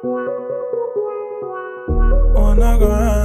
On the ground.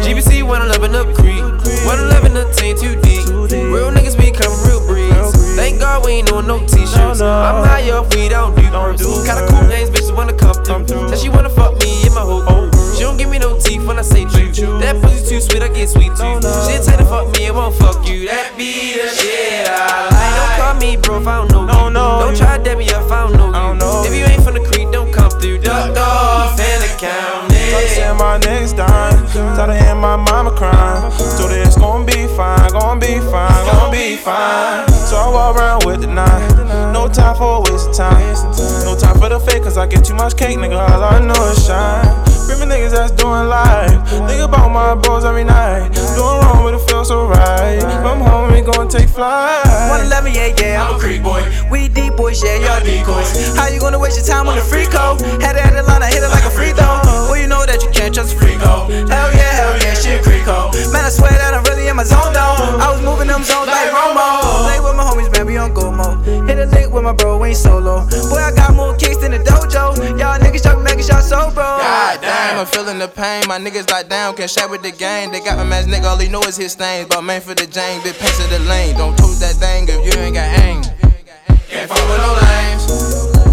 GBC 111 up creek. 111 the team too deep. Real niggas become real breeds. Thank God we ain't doing no t-shirts. I'm high up, we don't do perks. Kinda cool names, bitches wanna come through. Said she wanna fuck me in my whole She don't give me no teeth when I say truth. That pussy too sweet, I get sweet too. She tell to fuck me, it won't fuck you. That be county. Saying my next dime. Tell her and my mama crying. So that it's gonna be fine, gonna be fine, gonna be fine. So I walk around with the nine. No time for a waste of time. No time for the fake, cause I get too much cake, nigga. All I know is shine. Bring me niggas that's doing life. Think about my bros every night. Doing wrong, but it feels so right. From home, we gon' take flight. 111, yeah, yeah, I'm a creep boy. We deep boys, yeah, y'all decoys. How you gonna waste your time on the free code? Had it fuck with my bro, ain't solo. Boy, I got more kicks than a dojo. Y'all niggas talking making y'all so bro. God damn, I'm feeling the pain. My niggas like down, can't share with the gang. They got my man's nigga, all he know is his things. But man for the jang, bitch, pace of the lane. Don't toast that thing if you ain't got aim. Can't fuck with no lames.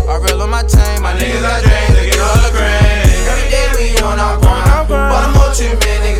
I reel on my team, my niggas I dream, they get all the grain. Every day we on our grind. Baltimore, two man, niggas.